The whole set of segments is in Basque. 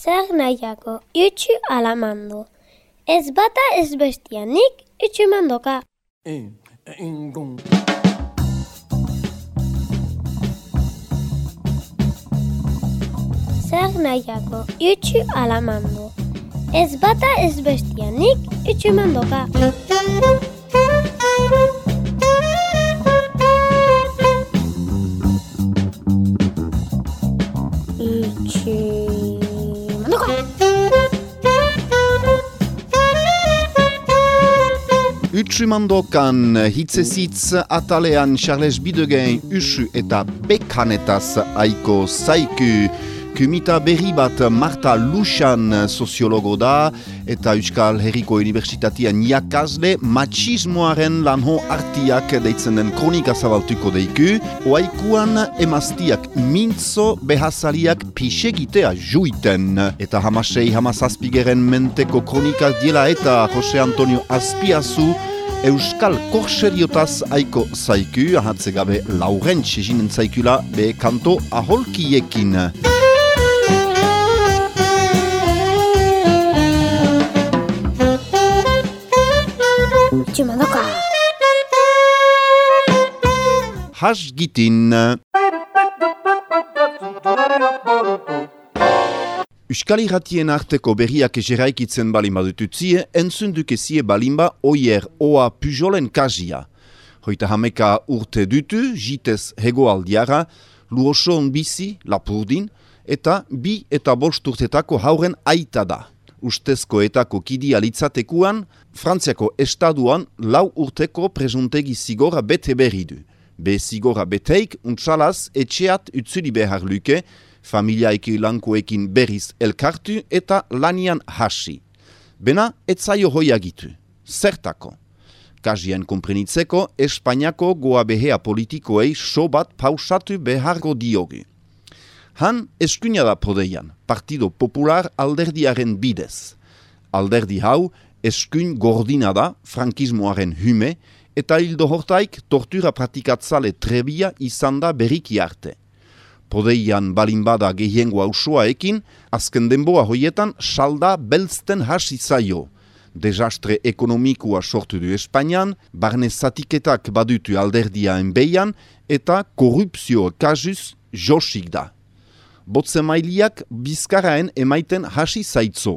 Zer nahiako, itxu alamando. Ez bata ez bestianik, itxu mandoka. E, ingun. Zer nahiako, itxu alamando. Ez bata ez bestianik, itxu mandoka. Utsumandokan hitzezitz atalean Charles Bidegen usu eta bekanetaz aiko zaiku. Kumita berri bat Marta Luxan soziologo da eta Euskal Herriko Unibertsitatean jakazle machismoaren lanho artiak deitzen den kronika zabaltuko deiku. Oaikuan emaztiak mintzo behazaliak pisegitea juiten. Eta hamasei hamazazpigeren menteko kronika diela eta Jose Antonio Azpiazu Euskal korseriotaz aiko zaiku, ahatze gabe laurentz eginen zaikula be kanto aholkiekin. Itxu mandoka. Hasgitin. Euskal irratien arteko berriak eseraikitzen balin badututzie, entzunduke zie balimba oier oa pujolen kazia. Hoita hameka urte dutu, jitez hegoaldiara, luoson bizi, lapurdin, eta bi eta bost urtetako hauren aita da. Ustezko etako kidia litzatekuan, Frantziako estaduan lau urteko presuntegi zigora bete berri du. Be zigora beteik untsalaz etxeat utzuli behar luke, familiaiki lankoekin berriz elkartu eta lanian hasi. Bena, etzaio hoiagitu. Zertako. Kazien komprenitzeko, Espainiako goa behea politikoei so bat pausatu behargo diogu. Han eskuina da podeian, Partido Popular alderdiaren bidez. Alderdi hau, eskuin gordina da, frankismoaren hume, eta hildo hortaik tortura pratikatzale trebia izan da beriki arte. Podeian balinbada gehiengoa usoaekin, azken denboa hoietan salda belzten hasi zaio. Desastre ekonomikoa sortu du Espainian, barne zatiketak badutu alderdia enbeian, eta korrupzio kazuz josik da. Botze mailiak bizkaraen emaiten hasi zaitzo.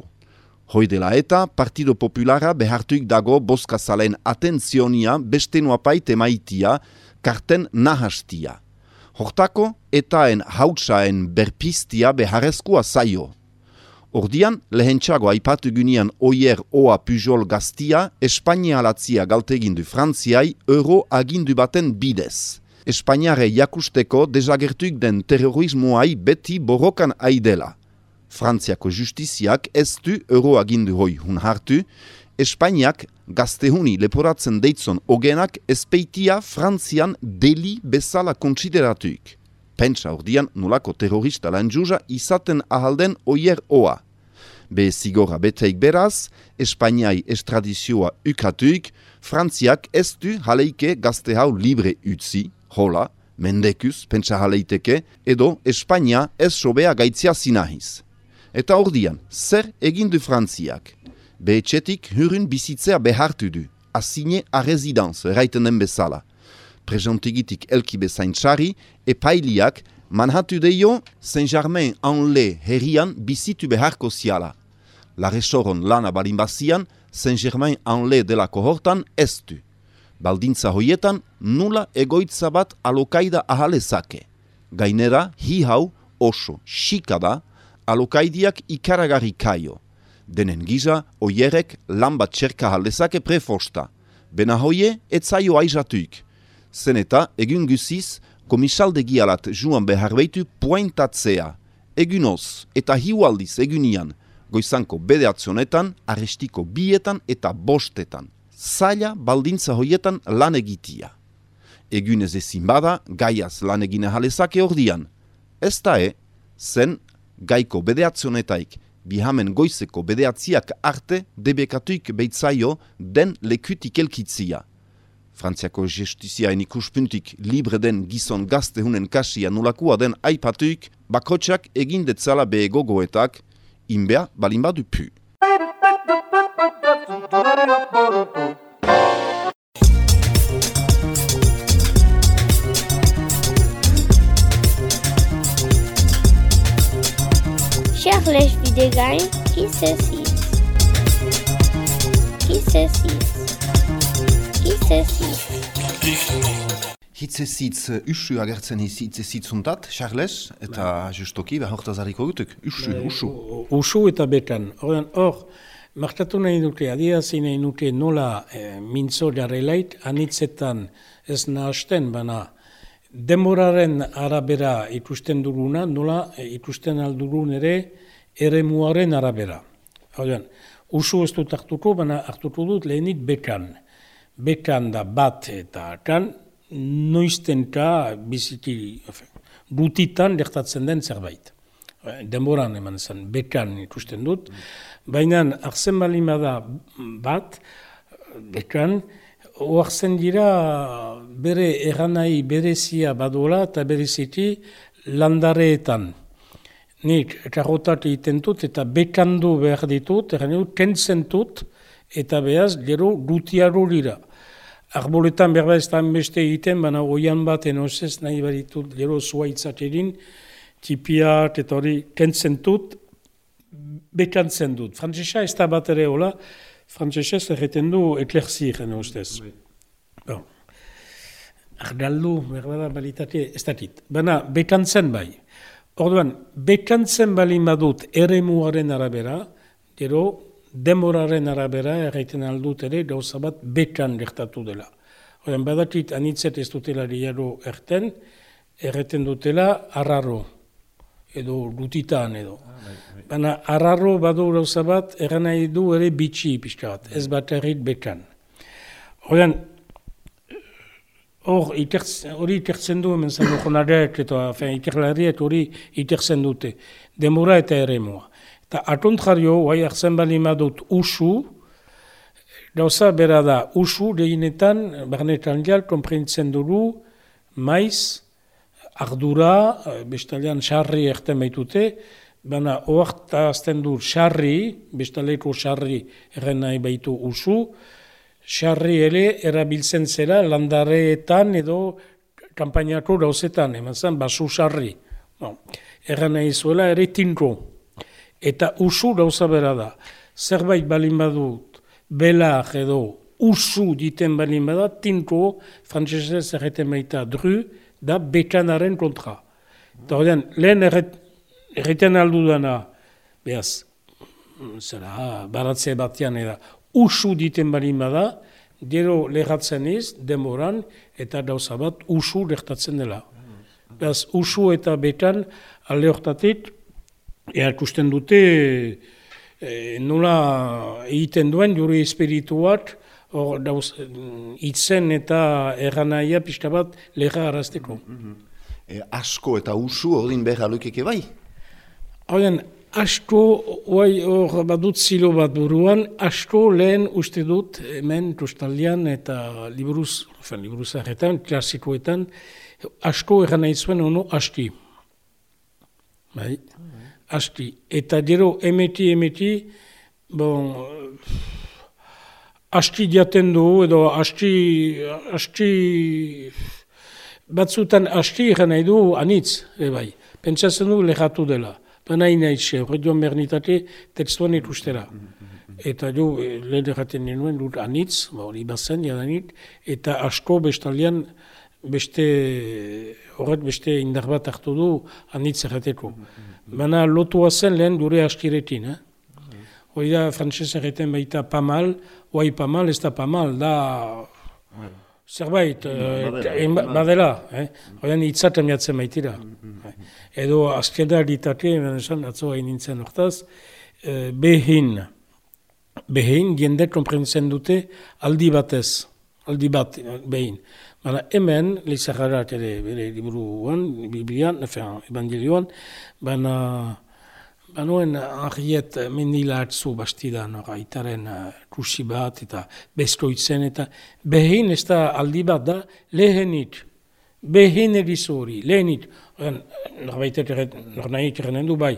Hoidela eta Partido Populara behartuik dago boskazalen atentzionia beste nuapait emaitia, karten nahastia. Hortako etaen hautsaen berpistia beharrezkoa zaio. Ordian, lehentxago aipatu gunean oier oa pujol gaztia, Espainia alatzia galtegindu Frantziai euro agindu baten bidez. Espainiare jakusteko desagertuik den terrorismoai beti borrokan aidela. Frantziako justiziak ez du euro agindu hoi hun hartu, Espainiak gaztehuni leporatzen deitzon ogenak espeitia Frantzian deli bezala kontsideratuik. Pentsa ordian nulako terrorista lan juza izaten ahalden oier oa. Be zigora beteik beraz, Espainiai estradizioa ukatuik, Frantziak ez du jaleike gazte hau libre utzi, hola, mendekuz, pentsa jaleiteke, edo Espainia ez sobea gaitzia zinahiz. Eta ordian, zer egindu Frantziak? Behetxetik hurun bizitzea behartu du, asine a rezidanz, eraiten den bezala. Prejontigitik elki bezain txari, epailiak manhatu deio Saint-Germain-en-Le herrian bizitu beharko ziala. La resoron lana balinbazian, Saint-Germain-en-Le dela kohortan ez du. Baldintza hoietan nula egoitza bat alokaida ahalezake. Gainera, hi hau oso xika da, alokaidiak ikaragarri kaio. Denen giza, oierek lan bat txerka haldezake prefosta. Bena hoie, etzaio aizatuik. Zen eta, egun guziz, komisaldegi alat juan behar behitu pointatzea. Egunoz, eta hiualdiz egunian, goizanko bedeatzionetan, arestiko bietan eta bostetan. Zaila baldintza hoietan lan egitia. Egunez ezin bada, gaiaz lan egine halezake ordian. Ez da e, zen gaiko bedeatzionetaik bihamen goizeko bedeatziak arte debekatuik beitzaio den lekutik elkitzia. Frantziako justiziaen ikuspuntik libre den gizon gazte hunen kasia nulakua den aipatuik, bakotsak egindetzala behe gogoetak, inbea balin badu pu. Charles Videgain, qui c'est six Qui c'est six Qui c'est six Hitze zitz usu agertzen hitze zitzuntat, Charles, eta justoki, behar hortazariko gutuk, usu, usu. Usu eta bekan. Horren, hor, markatu nahi dute, adiazi nahi dute nola eh, mintzo jarrelait, anitzetan ez nahasten, baina demoraren arabera ikusten duguna, nola eh, ikusten aldugun ere ere muaren arabera. Horren, usu ez dut hartuko, baina hartuko dut lehenik bekan. Bekan da bat eta kan, noiztenka biziki, gutitan gertatzen den zerbait. Eh, Denboran eman zen, bekan ikusten dut. Baina, arzen balin bada bat, bekan, oartzen dira bere erranai berezia badola eta bereziki landareetan. Nik karrotak egiten dut eta bekandu behar ditut, erran dut, kentzen dut eta behaz gero gutiaro dira. Arboletan berba ez da beste egiten, baina oian bat enosez nahi baritut gero zuaitzak egin, tipiak eta hori kentzen dut, bekantzen dut. Frantzesa ez da bat ere hola, frantzesa ez egiten du eklerzi egin ustez. Bon. Argaldu, berba da balitate, ez dakit. Baina bekantzen bai. Orduan, bekantzen balin badut ere muaren arabera, gero demoraren arabera erraiten aldut ere gauza bat bekan gertatu dela. Horren badakit anitzet ez dutela diaro erten, erreten dutela arraro, edo gutitan edo. Baina arraro badu gauza bat erran nahi du ere bitxi pixka bat, ez bat errit bekan. Horren, hor hori ikertzen du hemen zen jonareak eta ikerlariak hori ikertzen dute, demora eta ere moa. Eta akontzario, guai hartzen bali madut usu, gauza bera da usu, dehinetan, barnetan jal, komprentzen dugu, maiz, ardura, bestalean sarri erten baitute, baina oarta azten du sarri, bestaleko sarri erren nahi baitu usu, sarri ere erabiltzen zera landareetan edo kampainako gauzetan, eman zen, basu sarri. No. Erren nahi zuela ere tinko. Eta usu gauza bera da. Zerbait balin badut, belar edo usu diten balin bada, tinko, frantzesez erreten baita dru, da bekanaren kontra. Eta horrean, lehen erreten aldu dana, behaz, zera, baratze batean eda, usu diten balin bada, gero lehatzen ez, demoran, eta gauza bat usu lehtatzen dela. Behaz, usu eta bekan, alde hortatik, Earkusten dute e, nola egiten duen juri espirituak hor dauz itzen eta erranaia pixka bat leha arazteko. E, asko eta usu ordin behar alukeke bai? Horien, asko, hor badut zilo bat buruan, asko lehen uste dut hemen kostaldian eta liburuz, enfin, liburuzarretan, klasikoetan, asko erranai zuen ono asti. Bai? asti. Eta gero emeti emeti, bon, asti diaten du, edo asti, asti, batzutan asti egin nahi du anitz, e bai. Pentsatzen du lehatu dela. Baina xe, hori joan bernitate, tekstuan ikustera. Eta jo, lehen erraten nuen dut anitz, hori bazen, jadanit, eta asko bestalian, beste horret beste indar bat hartu du anitz errateko. Baina lotua zen lehen dure askiretin. Eh? Hoi da, frantzez erreten baita pamal, oai pamal, ez da pamal, da zerbait, eh, badela. Eh? Hoi da, itzaten jatzen baitira. Edo askeda ditake, esan, atzo hain nintzen hortaz, eh, behin, behin, jende komprentzen dute aldi batez, aldi bat behin. Baina hemen, lehizakarrak ere bere liburuan, biblian, efean, evangelioan, baina Banoen argiet mendila hartzu bastidan, itaren uh, kursi bat eta beskoitzen eta behin ez da aldi bat da lehenit, behin edizori, lehenit, nor nahi egiten du bai,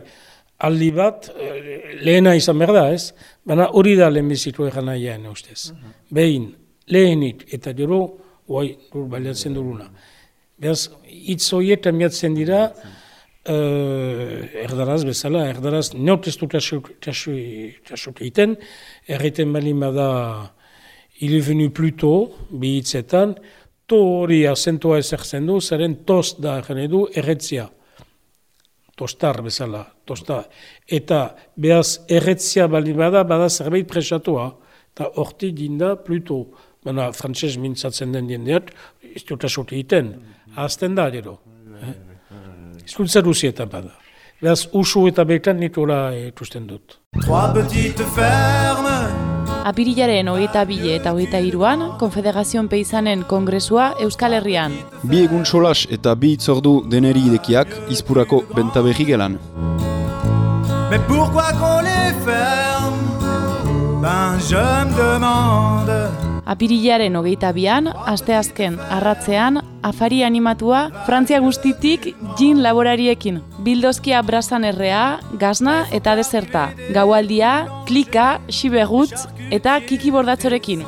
aldi bat, eh, lehena izan behar da, ez? Baina hori da lehen bizitu egan nahian, ustez. Behin, lehenik, eta gero, guai, dur baliatzen duruna. Beraz, hitz horietan miatzen dira, uh, erdaraz bezala, erdaraz neot ez du tasut egiten, erreten balin bada il est venu plus tôt, bi hitzetan, to hori azentua ezertzen du, zeren tost da du erretzia. Tostar bezala, tostar. Eta behaz erretzia balin bada, bada zerbait presatua. Eta horti dinda, pluto. Baina frantxez mintzatzen den diendeat, ez dut egiten. Azten da, gero. Hizkuntza duzietan bada. Beraz, usu eta betan nitola ikusten dut. Trois petites fermes Apirilaren hogeita bile eta hogeita iruan, Konfederazion Peizanen Kongresua Euskal Herrian. Bi egun solas eta bi itzordu deneri idekiak izpurako bentaberri gelan. Mais pourquoi qu'on les ferme Ben je me demande Apirilaren hogeita bian, asteazken arratzean, afari animatua Frantzia guztitik gin laborariekin. Bildozkia brazan errea, gazna eta deserta. Gaualdia, klika, xiberrutz eta kiki bordatzorekin.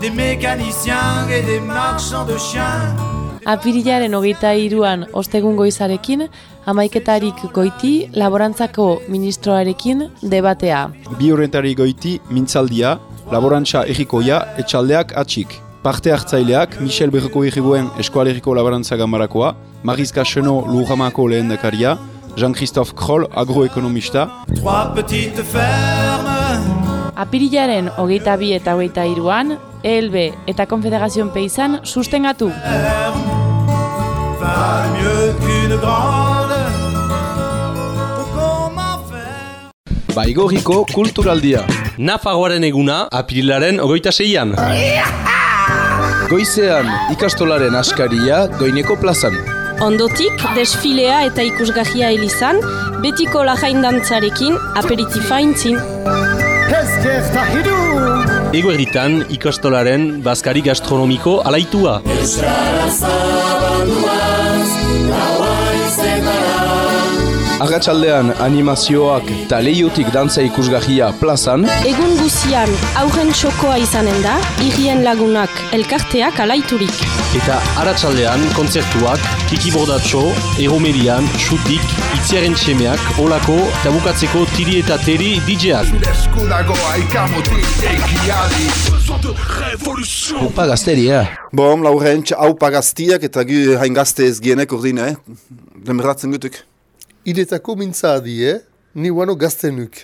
Apirilaren hogeita iruan ostegun goizarekin, amaiketarik goiti laborantzako ministroarekin debatea. Bi horrentari goiti mintzaldia, laborantza errikoia etxaldeak atxik. Parte hartzaileak Michel Berroko Irrigoen Eskualeriko Laborantza Gamarakoa, Marizka Xeno Lujamako lehendakaria, Jean-Christophe Kroll agroekonomista, Trois petites fermes Apirilaren hogeita bi eta hogeita iruan, ELB eta Konfederazion Peizan sustengatu. Baigorriko kulturaldia. Nafagoaren eguna apirilaren ogoita zeian. Goizean ikastolaren askaria doineko plazan. Ondotik, desfilea eta ikusgahia elizan, betiko lajaindantzarekin aperitifa intzin. Ego erritan ikastolaren bazkari gastronomiko alaitua. Agatxaldean animazioak eta leiotik dantza ikusgahia plazan, Egun guzian, aurren txokoa izanen da, irien lagunak elkarteak alaiturik. Eta aratsaldean kontzertuak, kiki bordatxo, eromerian, xutik, itziaren txemeak, olako, eta bukatzeko tiri eta teri DJak. Opa gazteria. Bom, laurentz, hau pagaztiak eta gu hain gazte ez gienek ordin, eh? Demeratzen gutuk. Idetako mintza adi, eh? Ni guano gaztenuk.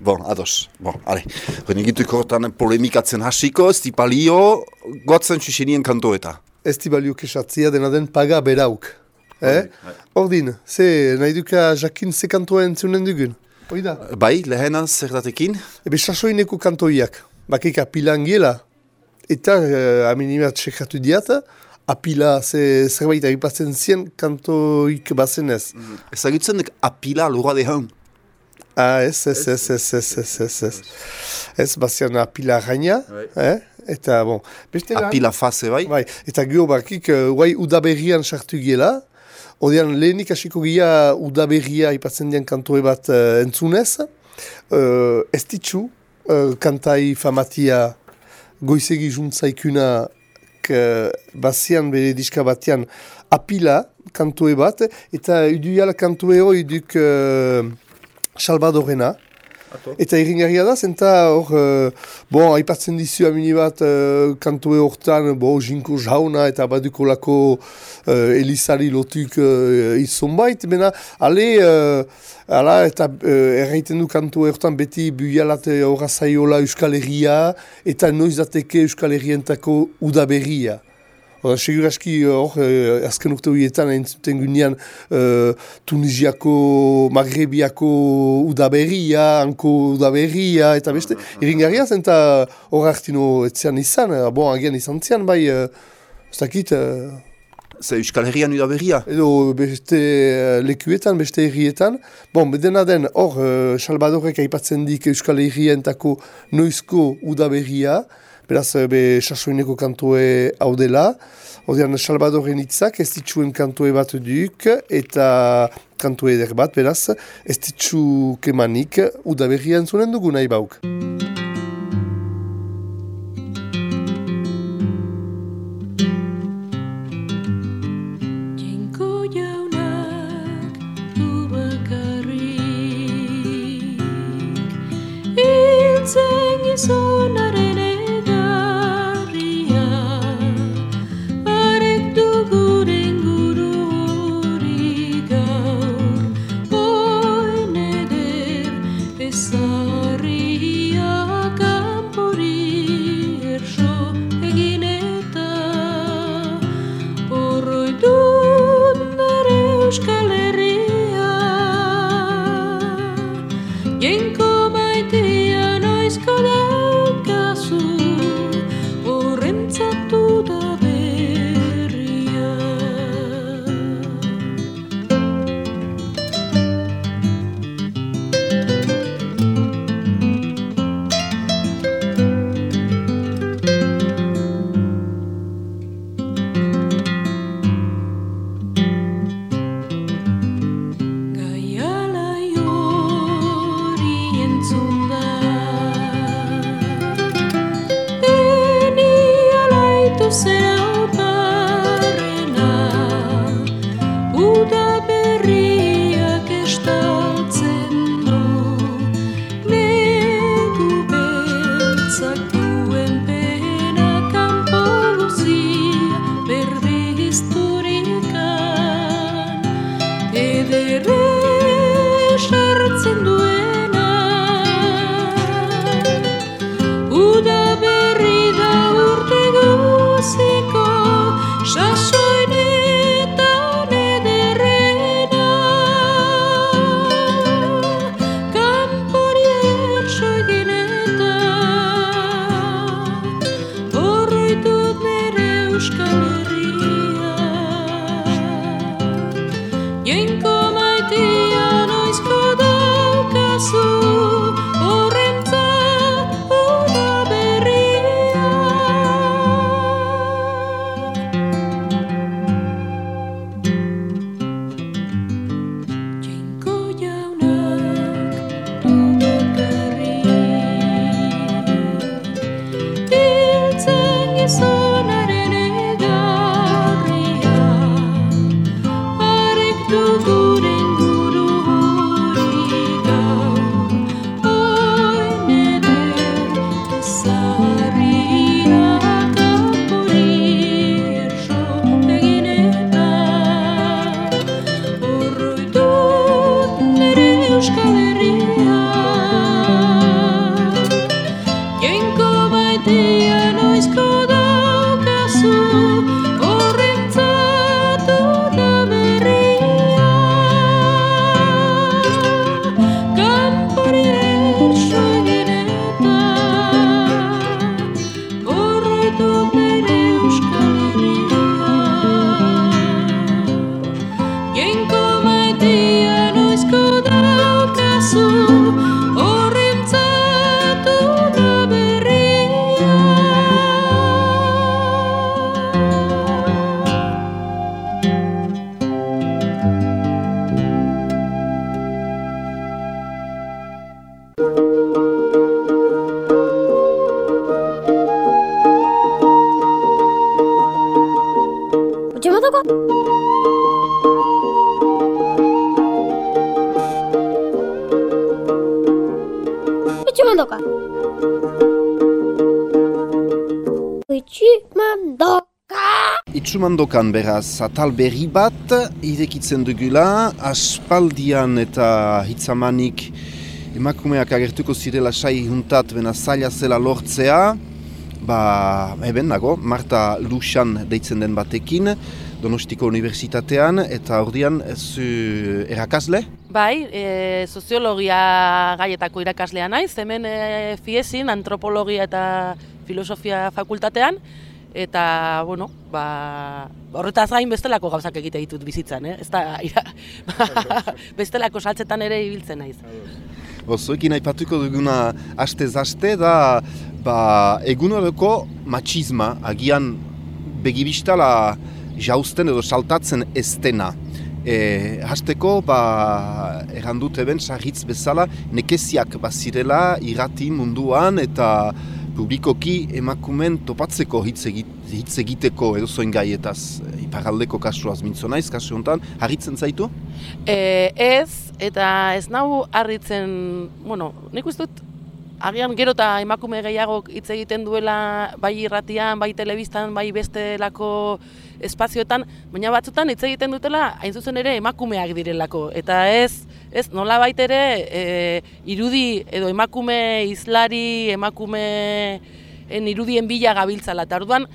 Bon, ados. Bon, ale. Hori gitu kortan polemikatzen hasiko, ez dipalio, gotzen txuxenien kantoeta. Ez di balio kesatzia dena den paga berauk. Eh? Ordin, ze nahi duka jakin ze kantoa entzunen dugun. Hoi da? Bai, lehena zerdatekin? Ebe sasoineko kantoiak. Bakik apila angiela. Eta uh, aminimat sekatu diat, apila ze zerbait agipatzen zien kantoik bazenez. Ezagutzen dek apila lura dehan. Ah, ez, ez, ez, ez, ez, ez, ez, ez. Ez, bazian apila gaina, eh? Eta, bon, beste Apila fase, bai? Bai, eta gio bakik, uh, guai udaberrian sartu giela, Odean lehenik hasiko gira udaberria ipatzen dian kantoe bat uh, entzunez, uh, ez ditzu uh, kantai famatia goizegi juntzaikuna uh, bazian bere diska batean apila kantoe bat, eta iduiala kantoe hori duk uh, Salvadorena, Eta irringarria da, zenta hor, uh, bon, aipatzen dizu amini bat uh, kantoe hortan, bo, jinko jauna eta baduko lako uh, Elisari lotuk uh, izan bait, bena, ale, uh, ala, eta uh, erraiten du kantoe hortan beti buialate horra zaiola Euskal Herria, eta noizateke Euskal Herrientako udaberria. Hora, seguraski hor, eh, azken urte horietan entzuten gunean eh, Tunisiako, Magrebiako udaberria, hanko udaberria, eta beste, iringarria zen eta hor hartino etzean izan, eh, bon, agian izan zian, bai, eh, ez dakit, eh, Euskal Herrian udaberria? edo beste eh, lekuetan, beste herrietan. Bon, bedena den, hor, uh, Salvadorek aipatzen dik Euskal Herrientako noizko udaberria, beraz, eh, be, sasoineko kantoe hau dela. Odean, Salvadoren hitzak ez dituen kantoe bat duk, eta kantu eder bat, beraz, ez ditzu kemanik, udaberria entzunen dugu nahi bauk. Jainko jaunak yourself. Itzumandokan beraz atal berri bat irekitzen dugula, aspaldian eta hitzamanik emakumeak agertuko zirela sai juntat bena zaila zela lortzea, ba, eben nago, Marta Luxan deitzen den batekin, Donostiko Unibertsitatean, eta ordian zu erakasle? Bai, e, soziologia gaietako irakaslea naiz, hemen e, fiesin antropologia eta filosofia fakultatean, eta, bueno, ba, horretaz gain bestelako gauzak egite ditut bizitzan, eh? Ez da, ira, bestelako saltzetan ere ibiltzen naiz. Bozoekin aipatuko duguna astez aste da ba, eguneroko matxisma agian begibistala jausten edo saltatzen ez dena. E, hasteko, ba, errandut eben, sarritz bezala, nekeziak bazirela irrati munduan eta publikoki emakumen topatzeko hitz, hitz egiteko edo zoin gaietaz. Iparaldeko kasuaz mintzo naiz, kasu honetan, harritzen zaitu? E, ez, eta ez nau harritzen, bueno, nik dut, agian gero eta emakume gehiago hitz egiten duela bai irratian, bai telebistan, bai bestelako espazioetan, baina batzutan hitz egiten dutela hain zuzen ere emakumeak direlako. Eta ez, ez nola ere e, irudi edo emakume izlari, emakume en irudien bila gabiltzala. Eta orduan,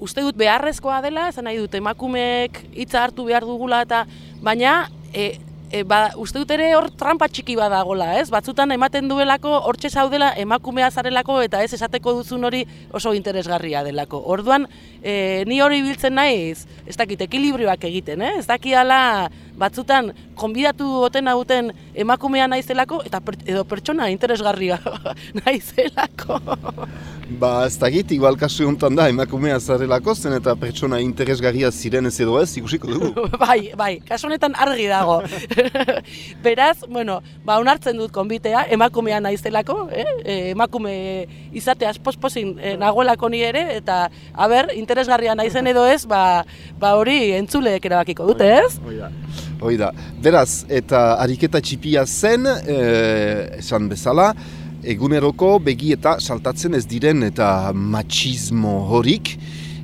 uste dut beharrezkoa dela, esan nahi dut emakumeek hitza hartu behar dugula eta baina e, e, ba, uste dut ere hor trampa txiki badagola, ez? Batzutan ematen duelako hortxe zaudela emakumea zarelako eta ez esateko duzun hori oso interesgarria delako. Orduan, e, ni hori biltzen naiz, ez dakit ekilibrioak egiten, eh? Ez dakiala batzutan konbidatu goten hauten emakumea naizelako eta per, edo pertsona interesgarria naizelako. Ba, ez dakit, igual kasu honetan da, emakumea zarelako zen eta pertsona interesgarria ziren ez edo ez, ikusiko dugu. bai, bai, kasu honetan argi dago. Beraz, bueno, ba, onartzen dut konbitea, emakumea naizelako, eh? E, emakume izateaz posposin e, nagoelako ni ere, eta, haber, interesgarria naizen edo ez, ba, ba hori entzuleek erabakiko dute, ez? Hoi da, beraz, eta ariketa txipia zen, eh, esan bezala, eguneroko begi eta saltatzen ez diren eta machismo horik,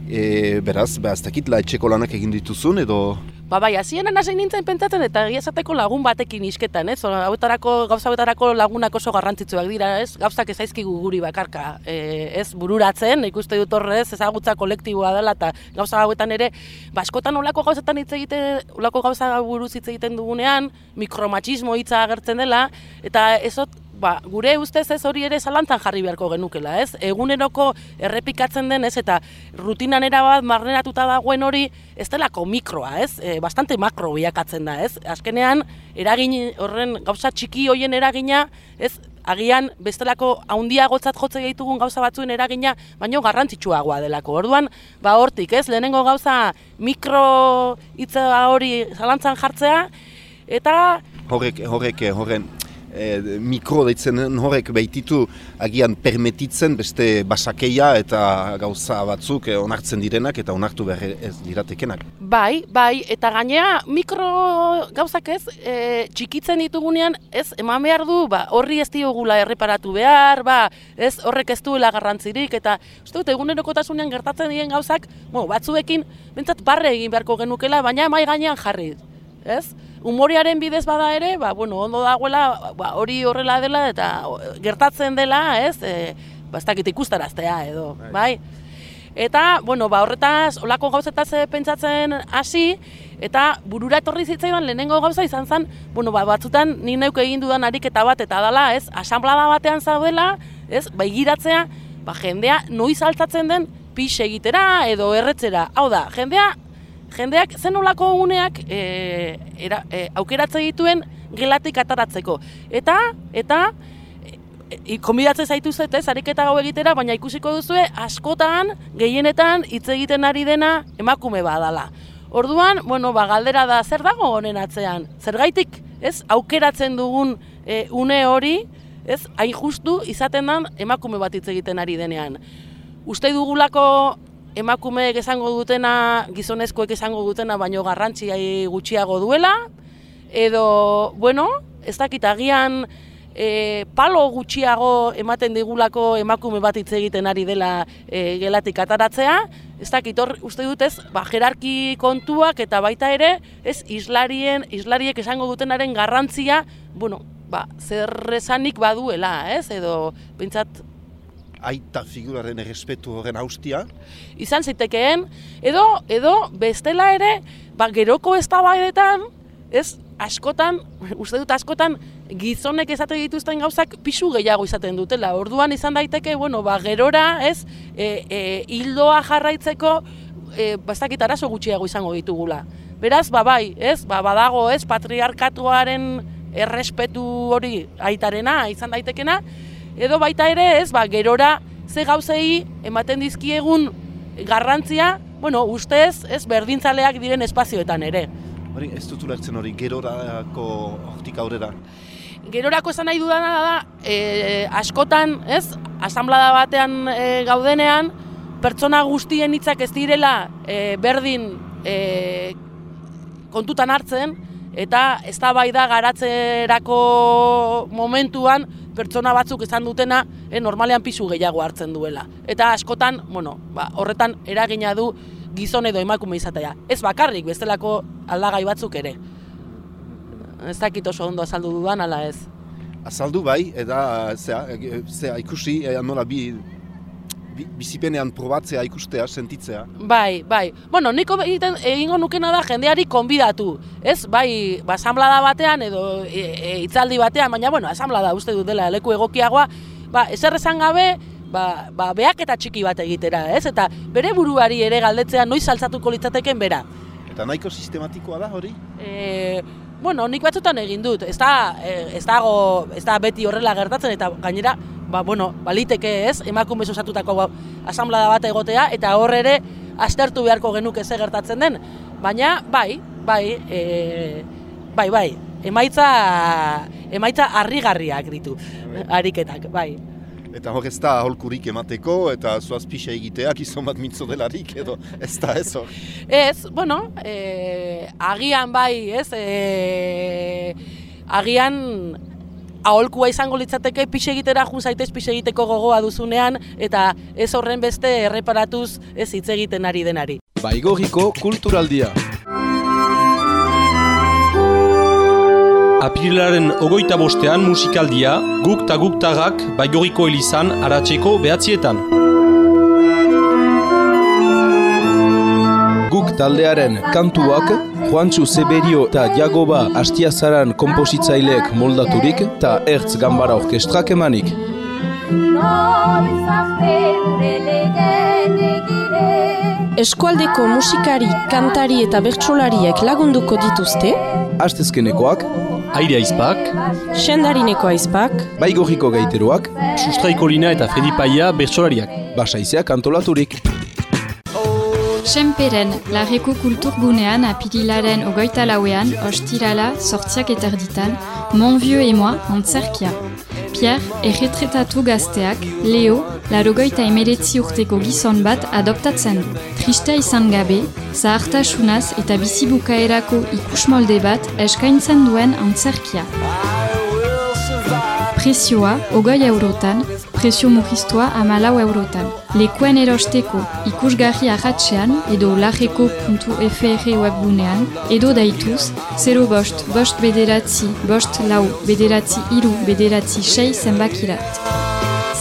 e, beraz, behaz dakit, la lanak egin dituzun, edo... Ba bai, hasieran hasi nintzen pentsatzen eta egia lagun batekin isketan, ez? Hauetarako, gauza hauetarako lagunak oso garrantzitsuak dira, ez? Gauzak ez zaizkigu guri bakarka, e, ez bururatzen, ikuste dut horrez, ezagutza kolektiboa dela eta gauza hauetan ere, ba askotan olako gauzetan hitz egiten, olako gauza buruz hitz egiten dugunean, mikromachismo hitza agertzen dela eta ezot ba, gure ustez ez hori ere zalantzan jarri beharko genukela, ez? Eguneroko errepikatzen den, ez? Eta rutinan bat marneratuta dagoen hori ez delako mikroa, ez? E, bastante makro biakatzen da, ez? Azkenean, eragin horren gauza txiki hoien eragina, ez? Agian bestelako handiagotzat jotze gehitugun gauza batzuen eragina, baino garrantzitsuagoa delako. Orduan, ba hortik, ez? Lehenengo gauza mikro hitza hori zalantzan jartzea, eta Horrek, horrek, horren, e, mikro deitzen horrek behititu agian permetitzen beste basakeia eta gauza batzuk eh, onartzen direnak eta onartu behar ez diratekenak. Bai, bai, eta gainea mikro gauzak ez, e, txikitzen ditugunean ez eman behar du, ba, horri ez diogula erreparatu behar, ba, ez horrek ez duela garrantzirik, eta uste dut egunerokotasunean gertatzen diren gauzak, bueno, batzuekin, bentsat barre egin beharko genukela, baina mai gainean jarri, ez? Umoriaren bidez bada ere, ba, bueno, ondo dagoela, ba, hori horrela dela eta gertatzen dela, ez? E, ba, ez dakit ikustaraztea edo, bai? Eta, bueno, ba, horretaz, olako gauzetaz eh, pentsatzen hasi, eta burura etorri zitzaidan lehenengo gauza izan zen, bueno, ba, batzutan ni neuk egin dudan ariketa bat eta dala, ez? Asamblada batean zaudela, ez? Ba, igiratzea, ba, jendea noiz altzatzen den pix egitera edo erretzera. Hau da, jendea jendeak zen olako uneak e, era, e, aukeratze dituen gelatik ataratzeko. Eta, eta, e, konbidatze zaitu zete, ariketa gau egitera, baina ikusiko duzue, askotan, gehienetan, hitz egiten ari dena emakume badala. Orduan, bueno, ba, galdera da, zer dago honen atzean? Zergaitik, ez, aukeratzen dugun e, une hori, ez, hain justu izaten dan emakume bat hitz egiten ari denean. Uste dugulako emakumeek esango dutena, gizonezkoek esango dutena, baino garrantzia gutxiago duela, edo, bueno, ez dakit agian e, palo gutxiago ematen digulako emakume bat hitz egiten ari dela e, gelatik ataratzea, ez dakit hor uste dut ez, ba, jerarki kontuak eta baita ere, ez islarien, islariek esango dutenaren garrantzia, bueno, ba, zer esanik baduela, ez, edo, pentsat, aita figuraren errespetu horren haustia. Izan zitekeen, edo, edo bestela ere, ba, geroko ez ez, askotan, uste dut askotan, gizonek ezate dituzten gauzak pisu gehiago izaten dutela. Orduan izan daiteke, bueno, ba, gerora, ez, e, e, hildoa jarraitzeko, e, bastakit arazo gutxiago izango ditugula. Beraz, ba, bai, ez, ba, badago, ez, patriarkatuaren errespetu hori aitarena, izan daitekena, edo baita ere ez, ba, gerora ze gauzei ematen dizkiegun garrantzia, bueno, ustez, ez, berdintzaleak diren espazioetan ere. Hori, ez dut ulertzen hori, gerorako hortik aurrera. Gerorako esan nahi dudana da, e, askotan, ez, asamblada batean e, gaudenean, pertsona guztien hitzak ez direla e, berdin e, kontutan hartzen, eta ez da bai da garatzerako momentuan pertsona batzuk esan dutena e, normalean pisu gehiago hartzen duela. Eta askotan, bueno, ba, horretan eragina du gizon edo emakume izatea. Ez bakarrik, bestelako aldagai batzuk ere. Ez dakit oso ondo azaldu dudan, ala ez. Azaldu bai, eta zea, zea ikusi, e, nola bi, bizipenean probatzea, ikustea, sentitzea. Bai, bai. Bueno, niko egiten egingo nukena da jendeari konbidatu. Ez, bai, ba, asamblada batean edo e, e, hitzaldi batean, baina, bueno, asamblada uste dut dela leku egokiagoa, ba, ezer esan gabe, ba, ba, beak eta txiki bat egitera, ez? Eta bere buruari ere galdetzea noiz altzatuko litzateken bera. Eta nahiko sistematikoa da hori? E, bueno, nik batzutan egin dut, ez da, e, ez dago, ez da beti horrela gertatzen, eta gainera, ba, bueno, baliteke ez, emakume osatutako ba, asamblada bat egotea, eta hor ere, aztertu beharko genuke ze gertatzen den. Baina, bai, bai, e, bai, bai, emaitza, emaitza harrigarriak ditu, ariketak, bai. Eta hor ez da aholkurik emateko, eta zoaz pixa egitea, gizon bat mintzo delarik, edo ez da ez hor. Ez, bueno, e, agian bai, ez, e, agian aholkua izango litzateke pixe egitera jun zaitez pixe egiteko gogoa duzunean, eta ez horren beste erreparatuz ez hitz egiten ari denari. Baigorriko kulturaldia. Apirilaren ogoita bostean musikaldia, guk ta guk tagak Baigorriko elizan aratzeko behatzietan. Guk taldearen kantuak, Juantxu Zeberio eta Jagoba Astiazaran kompositzaileek moldaturik eta Ertz Gambara Orkestrak emanik. Eskualdeko musikari, kantari eta bertsolariek lagunduko dituzte, Astezkenekoak, Aire Aizpak, sendarineko aizpak, Baigorriko gaiteroak, Sustraiko Lina eta Fredi Paia bertsolariak. Basaizeak antolaturik. Senperen, Larreko kulturgunean apirilaren ogoita lauean, ostirala, sortziak eta erditan, Mon Vieux et moi, antzerkia. Pierre, erretretatu gazteak, Leo, larogoita emeretzi urteko gizon bat adoptatzen du. Trista izan gabe, zahartasunaz eta bizibukaerako ikusmolde bat eskaintzen duen antzerkia. Prezioa, ogoi eurotan, prezio murriztua amalau eurotan. Lekuen erosteko ikusgarri ahatsean edo lajeko.fr webgunean edo daituz 0 bost, bost bederatzi, bost lau, bederatzi iru, bederatzi sei zenbakirat.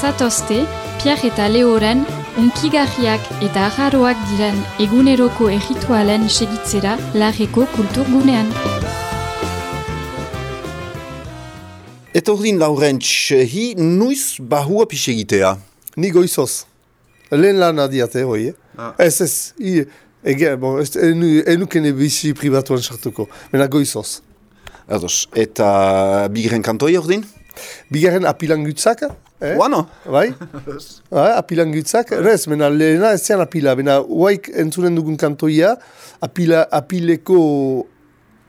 Zatozte, Pierre eta Leoren unkigarriak eta aharoak diren eguneroko erritualen segitzera lajeko kulturgunean. Eta ordin Laurentz, hi nuiz bahua pixe egitea? Ni goizoz. Lehen lan adiate, hoi, eh? Ah. Ez, ez, i, ege, bon, ez, enu, enukene bizi pribatuan sartuko, mena goizoz. Ados, eta bigren kantoi ordin? Bigarren apilangutzak, eh? Guano? Bai? ah, apilangutzak, ez, mena lehena ez zean apila, mena huaik entzunen dugun kantoia, apila, apileko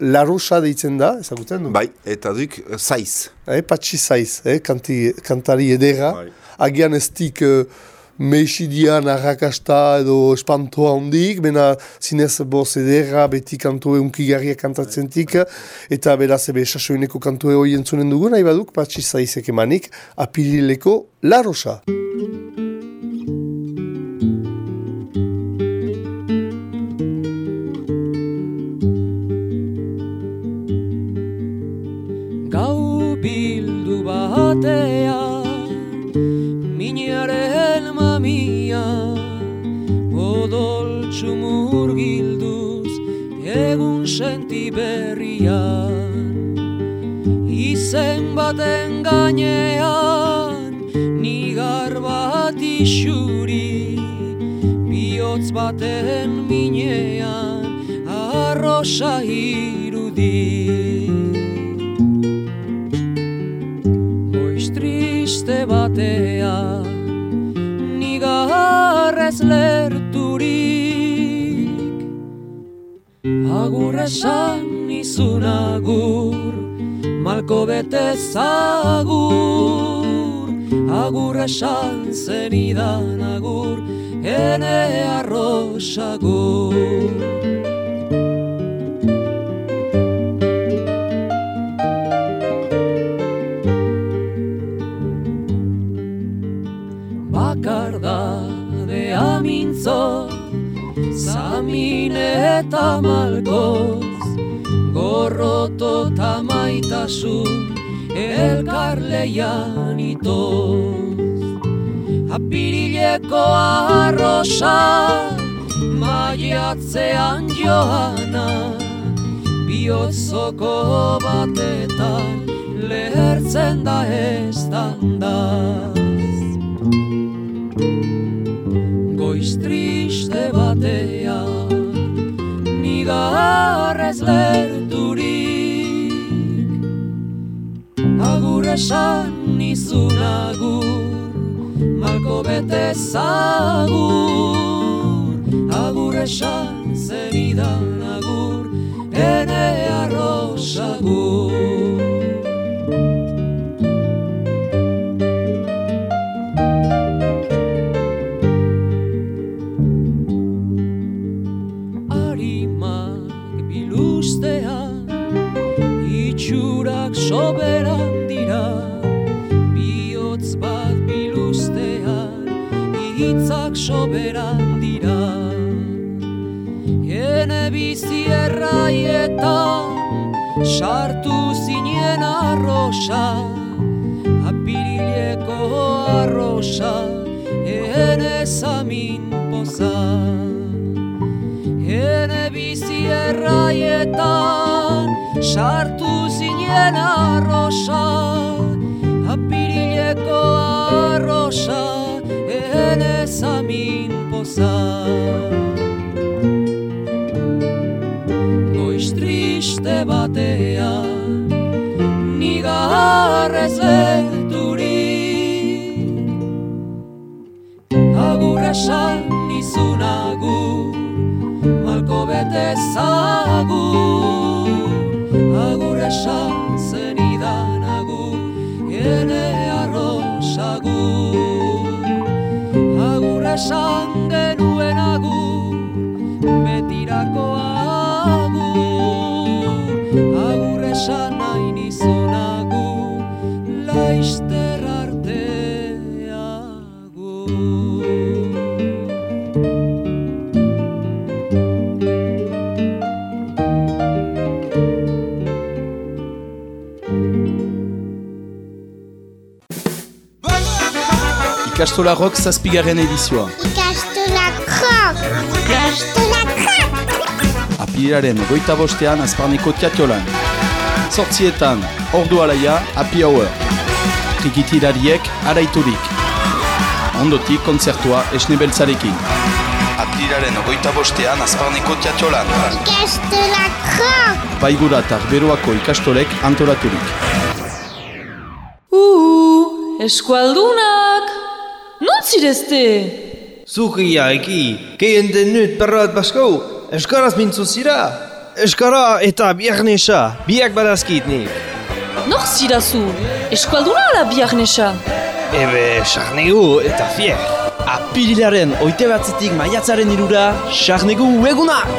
larosa deitzen da, ezagutzen du? Bai, eta duk, eh, zaiz. Eh, patxi zaiz, eh, kanti, kantari edera. Bai. Agian ez dik uh, meixidian arrakasta edo espantoa hondik, bena zinez boz edera, beti kantoe unkigarria kantatzen tik, eta beraz ebe sasoineko kantoe hori entzunen dugu, nahi baduk, patxi zaizek emanik, apirileko larosa. Gau bildu batean Minaren mamia Odoltsu murgilduz Egun senti berrian. Izen baten gainean Nigar bat isuri. Biotz baten minean Arrosa irudi. Goiz triste batean Nigarrez lerturik. Agur esan nizun agur Malko bete zagur. Agur esan zenidan agur Ene arrosagur Zamine eta malkoz. Gorroto eta maitasun Elkar leian itoz. Apirileko arrosa Maiatzean joana. Biotzoko batetan Lehertzen da ez Goiz triste batean Nigarrez lerturik. Agur esan nizun agur Malko bete zagur. Agur esan zenidan agur Ene arrosagur bizi erraietan Sartu zinen arrosa Apirileko arrosa Hene zamin poza. Hene bizi erraietan Sartu zinen arrosa Apirileko arrosa Hene zamin poza batean Nigarrez lerturik Agur esan nizun Malko bete zagur. Agur esan zenidan agur Ene arrosagur Agur esan genuen esan nahi nizun agur Laizter arte agur Ikastola Rock zazpigarren edizioa. Ikastola krok! Ikastola krok! Apiliraren goita bostean azparneko tiatiolan. Zortzietan, ordu alaia, happy hour. Trikitirariek araiturik. Ondotik kontzertua esne beltzarekin. Apiliraren goita bostean azparneko tiatiolan. Ikastola krok! Baigura eta beroako ikastolek antolaturik. Uh, eskualdunak! Non zirezte? Zugia eki, keien den nut perrat basko, eskaraz mintzu zira. Eskara eta biarnesa, biak badazkit nik. Nor zirazu? Eskualduna ala biarnesa? Ebe, sarnegu eta fier. Apirilaren oite batzetik maiatzaren irura, sarnegu egunak!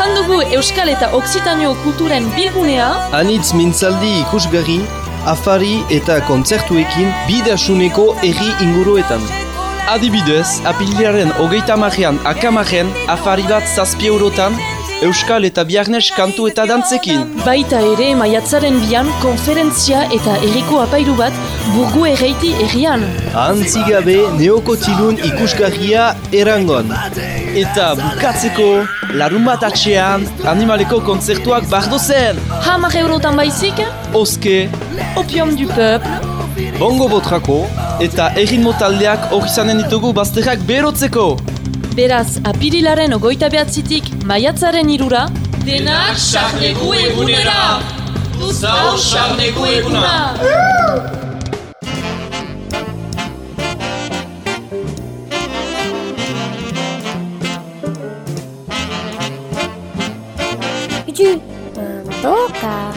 Handugu Euskal eta Oksitanio kulturen bilgunea, Anitz mintzaldi ikusgarri, afari eta kontzertuekin bidasuneko erri inguruetan. Adibidez, apililaren hogeita marrean akamaren afari bat zazpi eurotan, Euskal eta Biarnes kantu eta dantzekin. baita ere maiatzaren bian konferentzia eta erriko apairu bat burgu erreiti errian. Antzigabe neokotilun ikusgarria erangon. Eta bukatzeko, larun bat atxean, animaleko kontzertuak bardo zen. Hamar eurotan baizik, Oske, opium du peuple, bongo botrako, eta erritmo taldeak hori izanen ditugu bazterrak berotzeko. beraz apirilaren ogoita behatzitik maiatzaren irura, denak sarnegu egunera! Duzau sarnegu eguna! doka.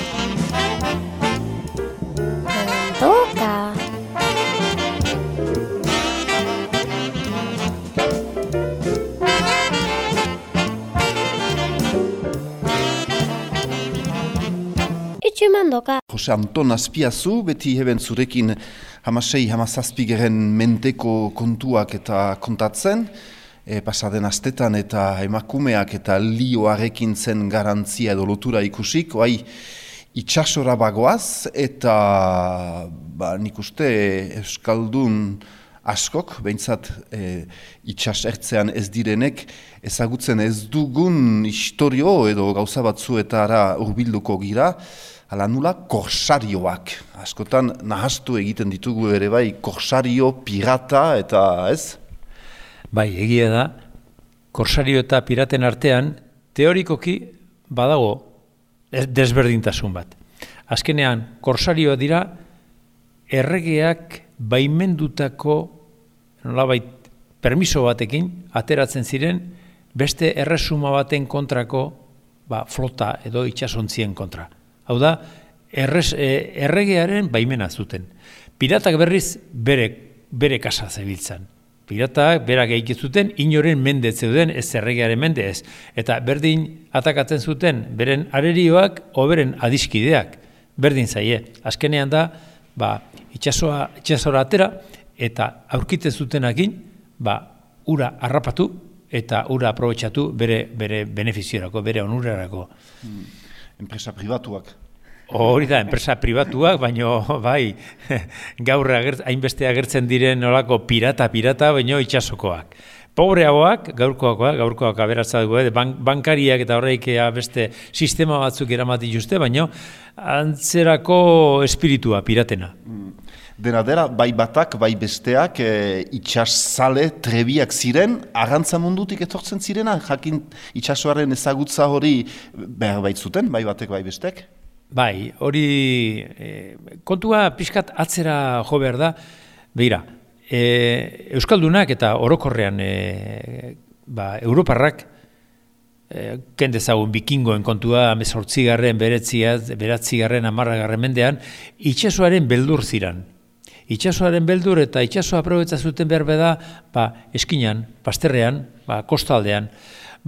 Jose Anton Azpiazu, beti heben zurekin hamasei, hamazazpigeren menteko kontuak eta kontatzen, e, pasaden astetan eta emakumeak eta lioarekin zen garantzia edo lotura ikusik, oai itxasora bagoaz eta ba, nik uste Euskaldun askok, behintzat e, itxas ertzean ez direnek, ezagutzen ez dugun historio edo gauza batzuetara urbilduko gira, ala nula korsarioak. Askotan nahastu egiten ditugu ere bai korsario, pirata eta ez? Bai, egia da, korsario eta piraten artean, teorikoki badago desberdintasun bat. Azkenean, korsarioa dira, erregeak baimendutako nolabait permiso batekin ateratzen ziren beste erresuma baten kontrako ba, flota edo itxasontzien kontra. Hau da, erres, e, erregearen baimena zuten. Piratak berriz bere, bere kasa zebiltzan. Piratak berak egik zuten inoren mende zeuden ez erregearen mende ez. Eta berdin atakatzen zuten beren arerioak oberen adiskideak. Berdin zaie. Azkenean da, ba, itxasoa, itxasora atera, eta aurkitzen zutenakin, ba, ura harrapatu eta ura aprobetsatu bere, bere benefiziorako, bere onurarako. Hmm. Enpresa pribatuak. Hori da, enpresa pribatuak, baino bai, gaur hainbeste agertzen diren olako pirata-pirata, baino itxasokoak. Pobreagoak, gaurkoak, gaurkoak aberatza dugu, eh? bankariak eta horreik beste sistema batzuk eramati juste, baino antzerako espiritua, piratena. Hmm dena dera, bai batak, bai besteak, e, itxasale trebiak ziren, arrantza mundutik etortzen zirena, jakin itxasoaren ezagutza hori behar baitzuten, bai batek, bai bestek? Bai, hori e, kontua pixkat atzera jo behar da, behira, e, Euskaldunak eta orokorrean e, ba, Europarrak, e, kendezagun bikingoen kontua, amezortzigarren, beratzigarren, amarragarren mendean, itxasoaren beldur ziran, itxasoaren beldur eta itxasoa aprobetza zuten behar da, ba, eskinan, pasterrean, ba, kostaldean,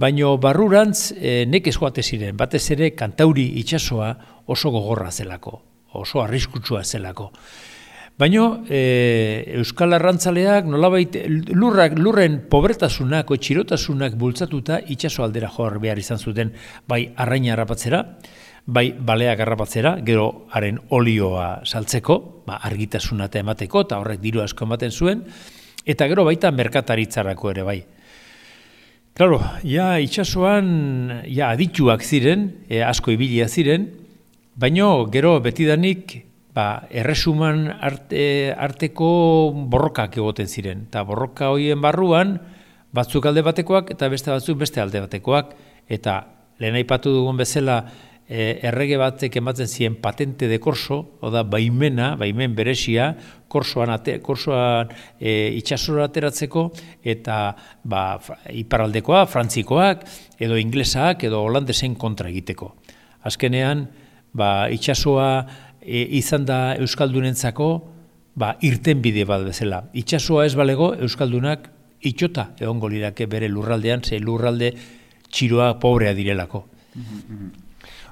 baino barrurantz e, nekez joate ziren, batez ere kantauri itxasoa oso gogorra zelako, oso arriskutsua zelako. Baino e, Euskal Arrantzaleak nolabait lurrak, lurren pobretasunak o txirotasunak bultzatuta itxaso aldera joar behar izan zuten. Bai arraina harrapatzera, bai baleak garrapatzera, gero haren olioa saltzeko, ba, argitasuna eta emateko, eta horrek diru asko ematen zuen, eta gero baita merkataritzarako ere bai. Claro, ja itxasoan ja adituak ziren, e, asko ibilia ziren, baino gero betidanik ba, erresuman arte, arteko borrokak egoten ziren. Eta borroka hoien barruan, batzuk alde batekoak eta beste batzuk beste alde batekoak. Eta lehen aipatu dugun bezala, e, errege batek ematen ziren patente de korso, oda baimena, baimen beresia, korsoan, ate, korsoan e, itxasora ateratzeko, eta ba, iparaldekoa, frantzikoak, edo inglesak, edo holandesen kontra egiteko. Azkenean, ba, itxasoa e, izan da Euskaldunentzako, ba, irten bide bat bezala. Itxasoa ez balego, Euskaldunak itxota egongo lirake bere lurraldean, ze lurralde txiroa pobrea direlako. Mhm, mhm.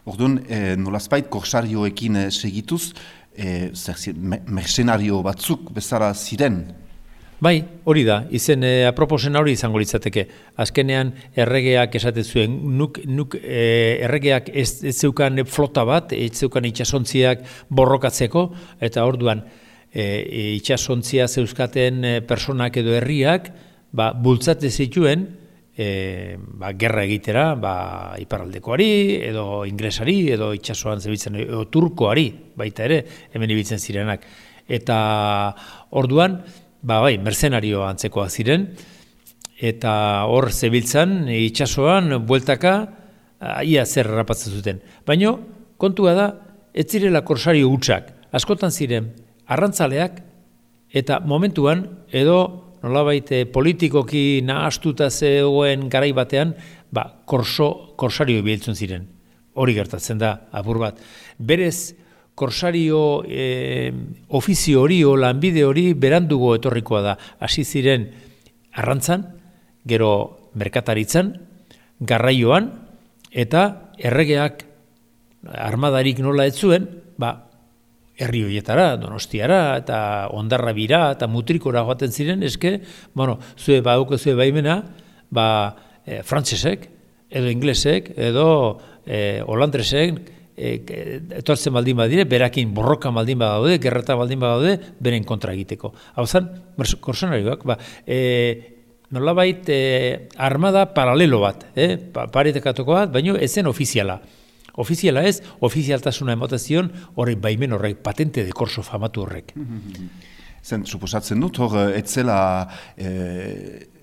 Orduan, e, nolazpait korsarioekin e, segituz, e, mercenario batzuk bezala ziren? Bai, hori da, izen e, aproposen hori izango litzateke. Azkenean erregeak esaten zuen, nuk, nuk e, erregeak ez, ez zeukan flota bat, ez zeukan itxasontziak borrokatzeko, eta orduan e, itxasontzia zeuzkaten personak edo herriak, ba, bultzate zituen, e, ba, gerra egitera ba, iparraldekoari, edo inglesari, edo itxasoan zebitzen, edo turkoari, baita ere, hemen ibiltzen zirenak. Eta orduan, ba, bai, mercenario antzekoa ziren, eta hor zebiltzan itxasoan, bueltaka, ia zer rapatzen zuten. Baina, kontua da, ez zirela korsario hutsak, askotan ziren, arrantzaleak, eta momentuan, edo nolabait eh, politikoki nahastuta zegoen garai batean, ba, korso, korsario biltzen ziren. Hori gertatzen da, apur bat. Berez, korsario e, ofizio hori o lanbide hori berandugo etorrikoa da. Hasi ziren arrantzan, gero merkataritzan, garraioan, eta erregeak armadarik nola ez zuen, ba, herri horietara, donostiara, eta ondarra bira, eta mutrikora joaten ziren, eske, bueno, zue badauko zue baimena, ba, e, frantzesek, edo inglesek, edo e, holandresek, e, etortzen baldin badire, berakin borroka baldin badaude, gerrata baldin badaude, beren kontra egiteko. Hau zen, korsonarioak, ba, e, nolabait e, armada paralelo bat? Pa, paretekatuko bat, baina ez zen ofiziala. Ofiziala ez, ofizialtasuna emotazion horrek baimen horrek, patente de korso famatu horrek. Zen, suposatzen dut, hor, etzela... E,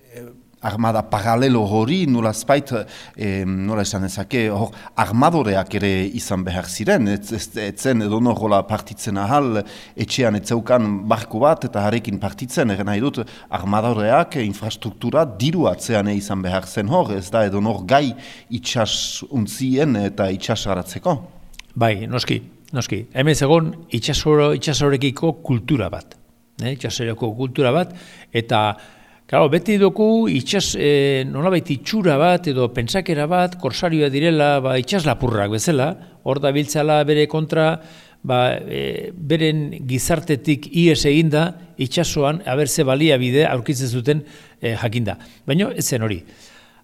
armada paralelo hori, nola spait, e, nola esan ezake, hor, armadoreak ere izan behar ziren, ez, ez, ez zen edo nola partitzen ahal, etxean etzeukan barko bat eta harekin partitzen, eren nahi dut, armadoreak infrastruktura diru atzean izan behar zen hor, ez da edo nor gai itxas untzien eta itxas garatzeko? Bai, noski, noski. Hemen zegoen itxasorekiko kultura bat. Eh, itxasoreko kultura bat, eta Claro, beti dugu itxas, e, nolabait itxura bat edo pentsakera bat, korsarioa direla, ba, itxas lapurrak bezala, hor da biltzala bere kontra, ba, e, beren gizartetik ies eginda, itxasoan, abertze balia bide, aurkitzen zuten e, jakinda. Baina, ez zen hori.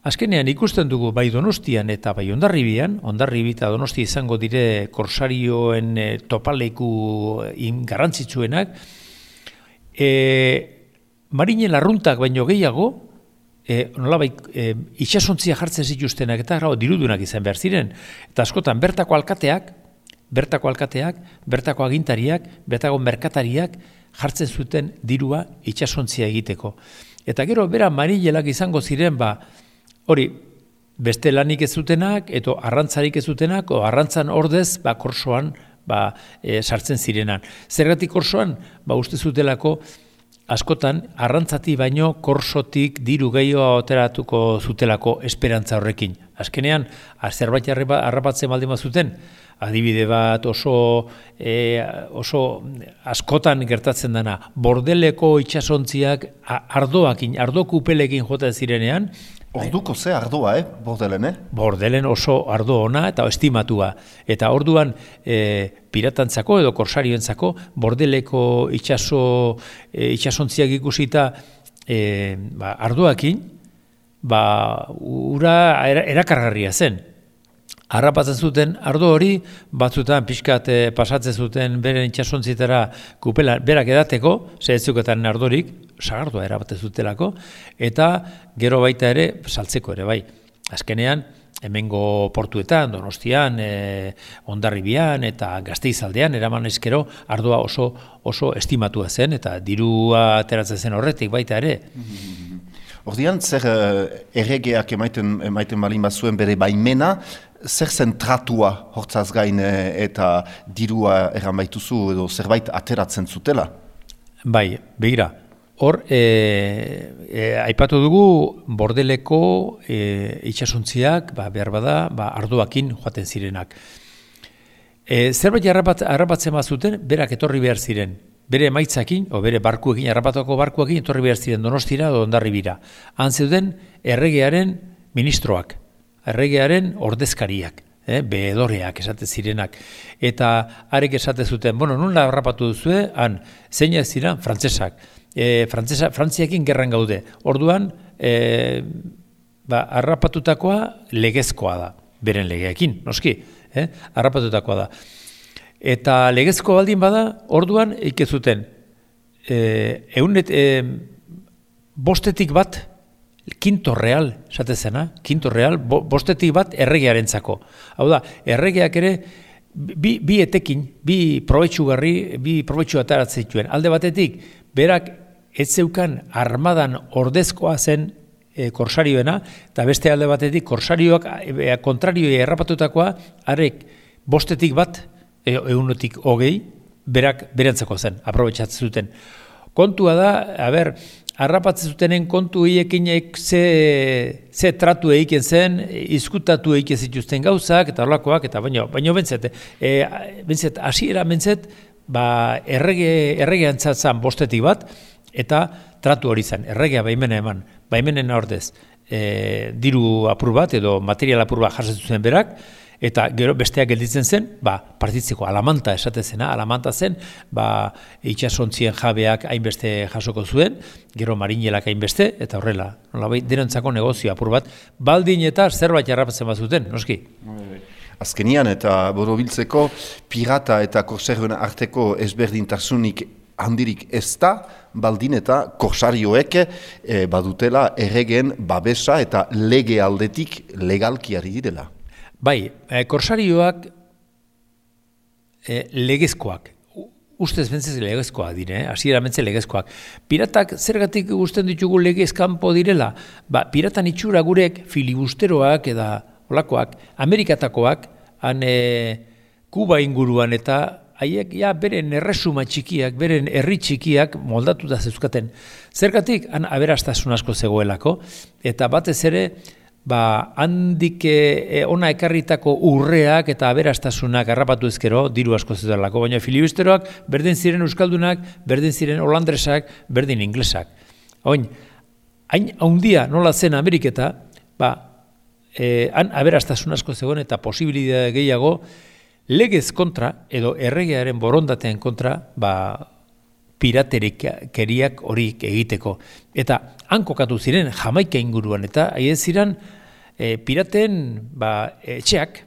Azkenean ikusten dugu bai donostian eta bai ondarribian, ondarribi eta donosti izango dire korsarioen e, topaleku garrantzitsuenak, e, marine larruntak baino gehiago, e, nolabait, e, itxasontzia jartzen zituztenak eta grau, dirudunak izan behar ziren. Eta askotan, bertako alkateak, bertako alkateak, bertako agintariak, bertako merkatariak jartzen zuten dirua itxasontzia egiteko. Eta gero, bera marinelak izango ziren, ba, hori, beste lanik ez zutenak, eto arrantzarik ez zutenak, o arrantzan ordez, ba, korsoan, ba, e, sartzen zirenan. Zergatik korsoan, ba, uste zutelako, askotan arrantzati baino korsotik diru gehiago oteratuko zutelako esperantza horrekin. Azkenean, zerbait harrapatzen baldin zuten, adibide bat oso, e, oso askotan gertatzen dena, bordeleko itxasontziak ardoakin, ardokupelekin joten zirenean, Orduko ze ardoa, eh, bordelen, eh? Bordelen oso ardo ona eta estimatua. Eta orduan e, piratantzako edo korsarioentzako bordeleko itxaso, e, itxasontziak ikusita e, ba, ardoakin, ba, ura erakargarria zen. Harrapatzen zuten ardo hori, batzutan pixkat pasatzen zuten beren itxasontzitara kupela berak edateko, zehetzuketan ardorik, sagardua erabaten zutelako, eta gero baita ere saltzeko ere bai. Azkenean, hemengo portuetan, donostian, e, ondarribian eta gazteizaldean, eraman ezkero, ardua oso, oso estimatua zen, eta dirua ateratzen zen horretik baita ere. Ordian, zer uh, erregeak emaiten, emaiten balin bat zuen bere baimena, zer zen tratua hortzaz gain eta dirua erran baituzu edo zerbait ateratzen zutela? Bai, begira, hor, e, e, aipatu dugu bordeleko e, itxasuntziak, ba, behar bada, ba, arduakin joaten zirenak. E, zerbait harrapat, harrapatzen bat zuten, berak etorri behar ziren, bere maitzakin, o bere barkuekin, harrapatuko barkuekin, etorri behar ziren donostira edo ondarri bira. Han zeuden, erregearen ministroak, erregearen ordezkariak, eh, behedoreak esate zirenak. Eta arek esate zuten, bueno, nun harrapatu duzue, han, zein ez ziren, frantzesak. E, frantzesa, frantziakin gerran gaude. Orduan, e, ba, harrapatutakoa legezkoa da, beren legeekin, noski, eh, harrapatutakoa da. Eta legezko baldin bada, orduan, ikezuten, e, eunet, e, bostetik bat, Kinto real, esate zena, kinto real, bostetik bat erregearen zako. Hau da, erregeak ere, bi, bi etekin, bi probetxu garri, bi probetxu ataratzen Alde batetik, berak ez zeukan armadan ordezkoa zen e, korsarioena, eta beste alde batetik, korsarioak e, kontrarioi errapatutakoa, arek bostetik bat, e, egunotik hogei, berak berantzako zen, aprobetsatzen zuten. Kontua da, a ber, harrapatzen zutenen kontu hiekin ze, ze tratu egiten zen, izkutatu egiten zituzten gauzak, eta horlakoak, eta baino, baino bentzet, e, bentzet, hasiera bentzet, ba, errege, errege antzatzen bostetik bat, eta tratu hori zen, erregea baimena eman, baimenen ordez, e, diru apur bat, edo material apur bat jartzen zuen berak, Eta gero besteak gelditzen zen, ba, partitzeko alamanta esate zena, alamanta zen, ba, itxasontzien jabeak hainbeste jasoko zuen, gero marinelak hainbeste, eta horrela, nolabait, derentzako negozio apur bat, baldin eta zerbait jarrapatzen bat zuten, noski? Azkenian eta borobiltzeko pirata eta korserioen arteko ezberdintasunik handirik ez da, baldin eta korsarioek eh, badutela erregen babesa eta lege aldetik legalkiari direla. Bai, e, korsarioak e, legezkoak, ustez bentzez legezkoak dire, eh? hasiera mentze legezkoak. Piratak zergatik gusten ditugu legezkanpo direla? Ba, piratan itxura gurek filibusteroak eta olakoak, Amerikatakoak, han e, Kuba inguruan eta haiek ja beren erresuma txikiak, beren herri txikiak moldatuta zeuzkaten. Zergatik han aberastasun asko zegoelako eta batez ere ba handik e, ona ekarritako urreak eta aberastasunak harrapatu ezkero diru asko zeudalako, baina filibusteroak berdin ziren euskaldunak, berdin ziren holandresak, berdin inglesak. Oin, hain haundia nola zen Ameriketa, ba, e, han aberastasun asko zegoen eta posibilitate gehiago legez kontra edo erregearen borondateen kontra ba, piraterikeriak horik egiteko. Eta han kokatu ziren jamaika inguruan eta haien ziren e, piraten ba, etxeak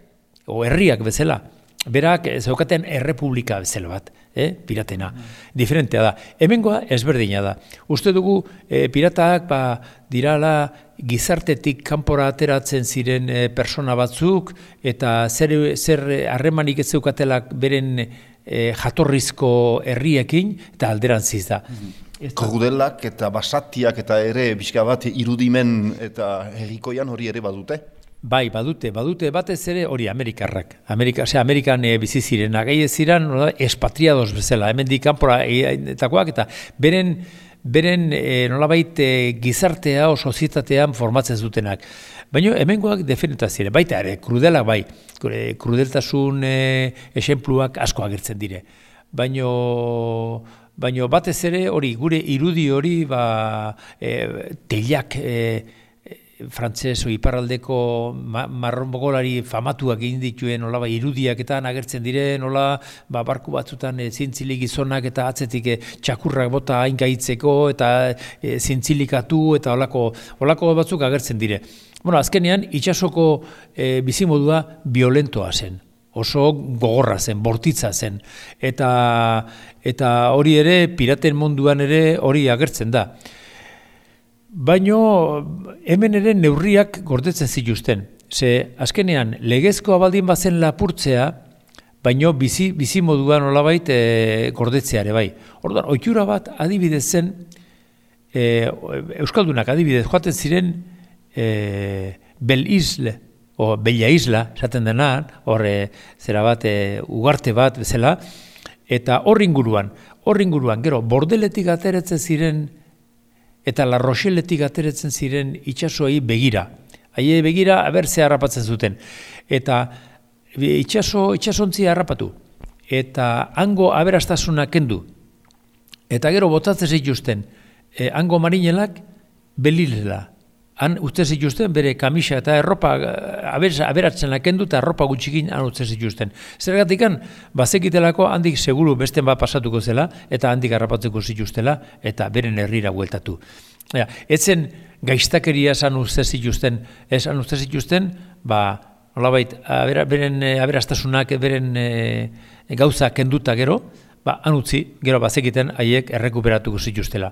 o herriak bezala. Berak eh, zeukaten errepublika bezala bat, eh? piratena. Diferentea da. Hemengoa ezberdina da. Uste dugu e, piratak ba, dirala gizartetik kanpora ateratzen ziren e, persona batzuk eta zer zer harremanik ez zeukatelak beren e, jatorrizko herriekin eta alderantziz da. Krudelak eta basatiak eta ere bizka bat irudimen eta herrikoian hori ere badute? Bai, badute, badute batez ere hori Amerikarrak. Amerika, ose, Amerikan e, bizi ziren, agai ez ziren, nola, espatriados bezala, hemen kanpora etakoak, eta beren, beren e, nolabait e, gizartea o sozietatean formatzen zutenak. Baina hemengoak defeneta ziren, baita ere, krudelak bai, krudeltasun e, esenpluak asko agertzen dire. Baino, baino batez ere hori, gure irudi hori, ba, e, teilak, e, frantses o iparraldeko ma, marronbogolari famatuak egin dituen nola ba, irudiak eta agertzen dire nola ba, barku batzutan e, zintzili gizonak eta atzetik e, txakurrak bota hain gaitzeko eta e, zintzilikatu eta olako, olako batzuk agertzen dire. Bueno, azkenean itxasoko e, bizimodua violentoa zen oso gogorra zen, bortitza zen. Eta, eta hori ere, piraten munduan ere hori agertzen da. Baino hemen ere neurriak gordetzen zituzten. Ze azkenean legezkoa baldin bazen lapurtzea, baino bizi bizi moduan nolabait e, gordetzea ere bai. Orduan ohitura bat adibidez zen e, euskaldunak adibidez joaten ziren e, Bel Isle o Bella Isla, esaten dena, hor e, zera bat e, ugarte bat bezala, eta hor inguruan, hor inguruan, gero, bordeletik ateratzen ziren eta La Rocheletik ateratzen ziren itsasoei begira. Haie begira aber ze harrapatzen zuten. Eta itsaso itsasontzi harrapatu eta hango aberastasuna kendu. Eta gero botatzen zituzten e, hango marinelak belilela. Han utze zituzten bere kamisa eta erropa abers, aberatzen kendu eta erropa gutxikin han utze zituzten. Zergatikan bazekitelako handik seguru beste bat pasatuko zela eta handik harrapatzeko zituztela eta beren herrira bueltatu. Ja, etzen gaiztakeria esan uste zituzten, esan uste zituzten, ba, nolabait, abera, beren e, aberastasunak, beren e, gauza kenduta gero, ba, han utzi, gero bazekiten haiek errekuperatuko zituztela.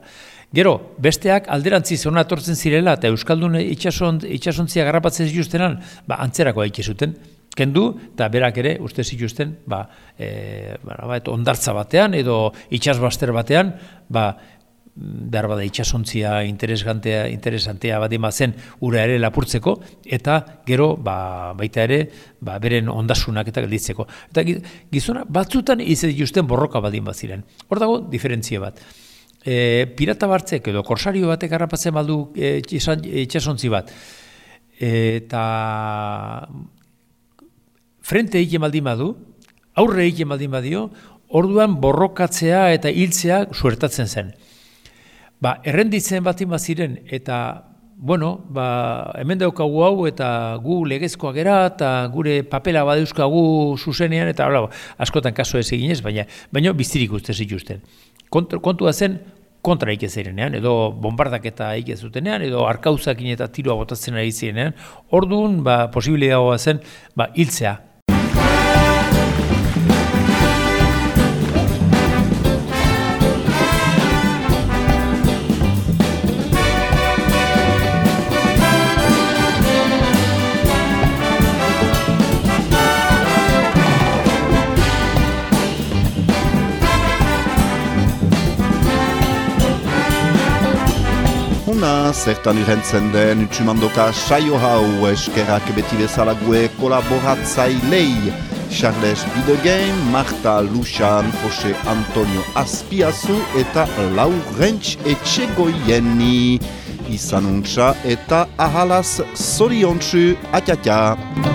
Gero, besteak alderantzi zona etortzen zirela eta Euskaldun itxason, itxasontzia garrapatzen zituztenan, ba, antzerako haike zuten. Kendu, eta berak ere, uste zituzten, ba, e, ba, ba, ondartza batean edo itxasbaster batean, ba, behar bada itxasontzia interesgantea, interesantea badima zen ura ere lapurtzeko, eta gero ba, baita ere ba, beren ondasunak eta gelditzeko. Eta gi- gizona batzutan izan dituzten borroka badin baziren. Hor dago diferentzia bat. E, pirata bartzek edo korsario batek harrapatzen baldu e, itxasan- itxasontzi bat. Eta frente egiten baldin badu, aurre egiten baldin badio, orduan borrokatzea eta hiltzea suertatzen zen. Ba, errenditzen batin baziren eta bueno, ba, hemen daukagu hau eta gu legezkoa gera eta gure papela badeuzkagu zuzenean eta bla, askotan kaso ez eginez, baina baina biztirik uste zituzten. Kont, kontua zen kontra ikezerenean, edo bombardak eta ikezutenean, edo arkauzakin eta tiroa botatzen ari zirenean, orduan, ba, posibilitatea zen, ba, hiltzea, Una, zertan irentzen den utsumandoka saio hau eskerak beti bezala gue kolaboratzailei Charles Bidegame, Marta Luxan, Jose Antonio Aspiazu eta Laurentz Etxegoieni. Izanuntza eta ahalaz zoriontzu, atiatia!